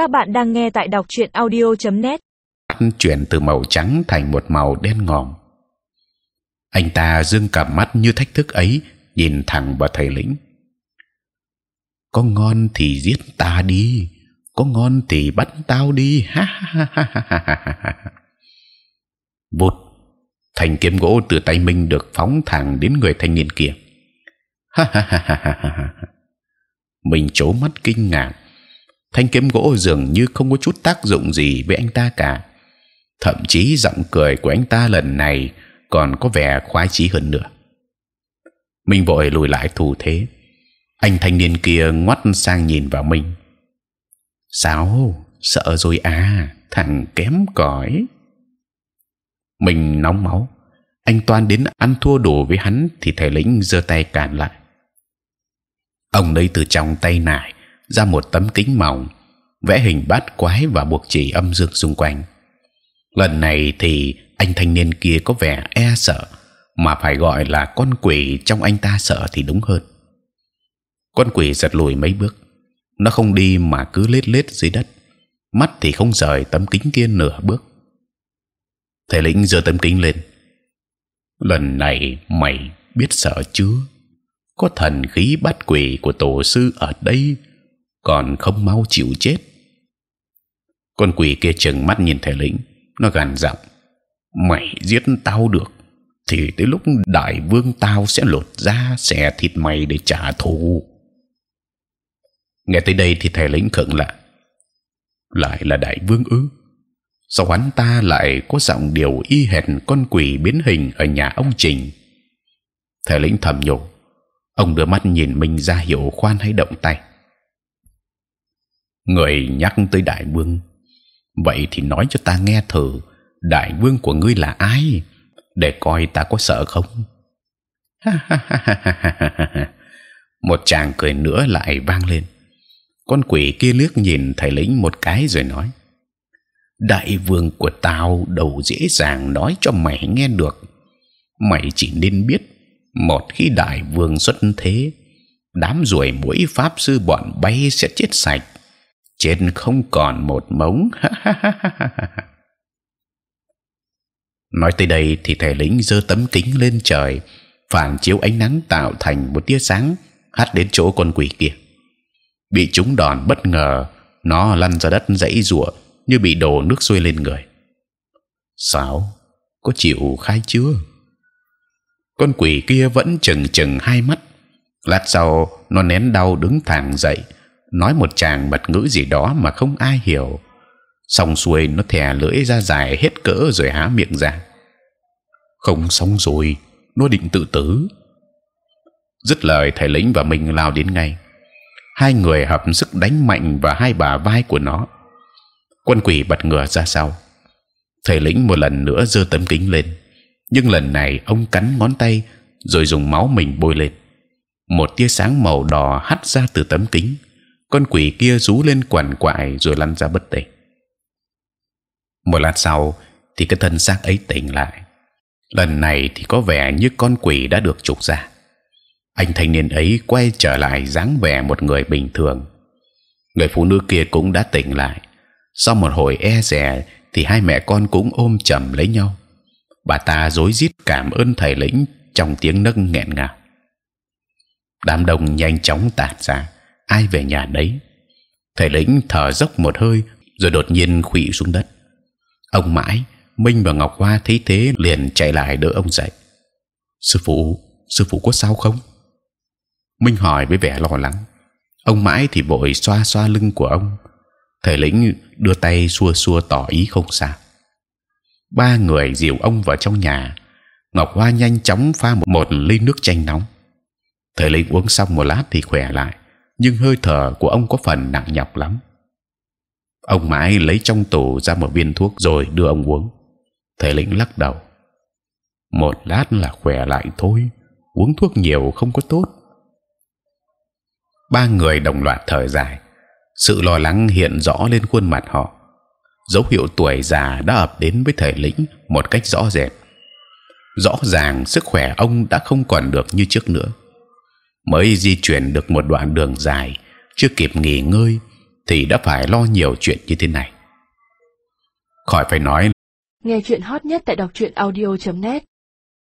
Các bạn đang nghe tại đọc truyện audio.net. chuyển từ màu trắng thành một màu đen ngòm. Anh ta dương cả mắt như thách thức ấy, nhìn thẳng vào thầy lĩnh. Có ngon thì giết ta đi, có ngon thì bắt tao đi. Ha ha ha ha ha ha ha. Thành kiếm gỗ từ tay mình được phóng thẳng đến người thanh niên kia. Ha ha ha ha ha ha. Mình chố mắt kinh ngạc thanh kiếm gỗ dường như không có chút tác dụng gì với anh ta cả. Thậm chí giọng cười của anh ta lần này còn có vẻ khoái chí hơn nữa. Mình vội lùi lại thủ thế. Anh thanh niên kia ngoắt sang nhìn vào mình. Sao? Sợ rồi à? Thằng kém cỏi. Mình nóng máu. Anh toan đến ăn thua đủ với hắn thì thầy lĩnh giơ tay cản lại. Ông lấy từ trong tay nải ra một tấm kính mỏng vẽ hình bát quái và buộc chỉ âm dương xung quanh. Lần này thì anh thanh niên kia có vẻ e sợ, mà phải gọi là con quỷ trong anh ta sợ thì đúng hơn. Con quỷ giật lùi mấy bước, nó không đi mà cứ lết lết dưới đất, mắt thì không rời tấm kính kia nửa bước. Thầy lĩnh giơ tấm kính lên. Lần này mày biết sợ chưa? Có thần khí bắt quỷ của tổ sư ở đây còn không mau chịu chết. Con quỷ kia chừng mắt nhìn thầy lĩnh, nó gằn giọng, mày giết tao được, thì tới lúc đại vương tao sẽ lột da, xẻ thịt mày để trả thù. Nghe tới đây thì thầy lĩnh khựng lại lại là đại vương ư? Sao hắn ta lại có giọng điều y hệt con quỷ biến hình ở nhà ông trình? Thầy lĩnh thầm nhủ, ông đưa mắt nhìn mình ra hiệu khoan hay động tay người nhắc tới đại vương. Vậy thì nói cho ta nghe thử, đại vương của ngươi là ai? Để coi ta có sợ không? Một chàng cười nữa lại vang lên. Con quỷ kia liếc nhìn thầy lính một cái rồi nói, đại vương của tao đâu dễ dàng nói cho mày nghe được. Mày chỉ nên biết, một khi đại vương xuất thế, đám ruồi mũi pháp sư bọn bay sẽ chết sạch trên không còn một mống. Nói tới đây thì thầy lính giơ tấm kính lên trời, phản chiếu ánh nắng tạo thành một tia sáng, hắt đến chỗ con quỷ kia. Bị chúng đòn bất ngờ, nó lăn ra đất dãy rủa như bị đổ nước xuôi lên người. Sao? Có chịu khai chưa? Con quỷ kia vẫn chừng chừng hai mắt. Lát sau, nó nén đau đứng thẳng dậy nói một chàng mật ngữ gì đó mà không ai hiểu. Xong xuôi nó thè lưỡi ra dài hết cỡ rồi há miệng ra. Không xong rồi, nó định tự tử. Dứt lời, thầy lĩnh và mình lao đến ngay. Hai người hợp sức đánh mạnh vào hai bả vai của nó. Quân quỷ bật ngửa ra sau. Thầy lĩnh một lần nữa giơ tấm kính lên. Nhưng lần này, ông cắn ngón tay, rồi dùng máu mình bôi lên. Một tia sáng màu đỏ hắt ra từ tấm kính con quỷ kia rú lên quằn quại rồi lăn ra bất tỉnh. Một lát sau, thì cái thân xác ấy tỉnh lại. Lần này thì có vẻ như con quỷ đã được trục ra. Anh thanh niên ấy quay trở lại dáng vẻ một người bình thường. Người phụ nữ kia cũng đã tỉnh lại. Sau một hồi e dè, thì hai mẹ con cũng ôm chầm lấy nhau. Bà ta rối rít cảm ơn thầy lĩnh trong tiếng nấc nghẹn ngào. Đám đông nhanh chóng tản ra ai về nhà đấy thầy lĩnh thở dốc một hơi rồi đột nhiên khuỵu xuống đất. Ông mãi minh và ngọc hoa thấy thế liền chạy lại đỡ ông dậy. Sư phụ sư phụ có sao không? Minh hỏi với vẻ lo lắng. Ông mãi thì vội xoa xoa lưng của ông. Thầy lĩnh đưa tay xua xua tỏ ý không sao ba người dìu ông vào trong nhà. Ngọc hoa nhanh chóng pha một, một ly nước chanh nóng. Thầy lĩnh uống xong một lát thì khỏe lại nhưng hơi thở của ông có phần nặng nhọc lắm. Ông mãi lấy trong tủ ra một viên thuốc rồi đưa ông uống. Thầy lĩnh lắc đầu. Một lát là khỏe lại thôi. Uống thuốc nhiều không có tốt. Ba người đồng loạt thở dài. Sự lo lắng hiện rõ lên khuôn mặt họ. Dấu hiệu tuổi già đã ập đến với thầy lĩnh một cách rõ rệt. Rõ ràng sức khỏe ông đã không còn được như trước nữa mới di chuyển được một đoạn đường dài, chưa kịp nghỉ ngơi, thì đã phải lo nhiều chuyện như thế này. Khỏi phải nói Nghe chuyện hot nhất tại đọc truyện audio.net